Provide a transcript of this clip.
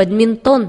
бадминтон.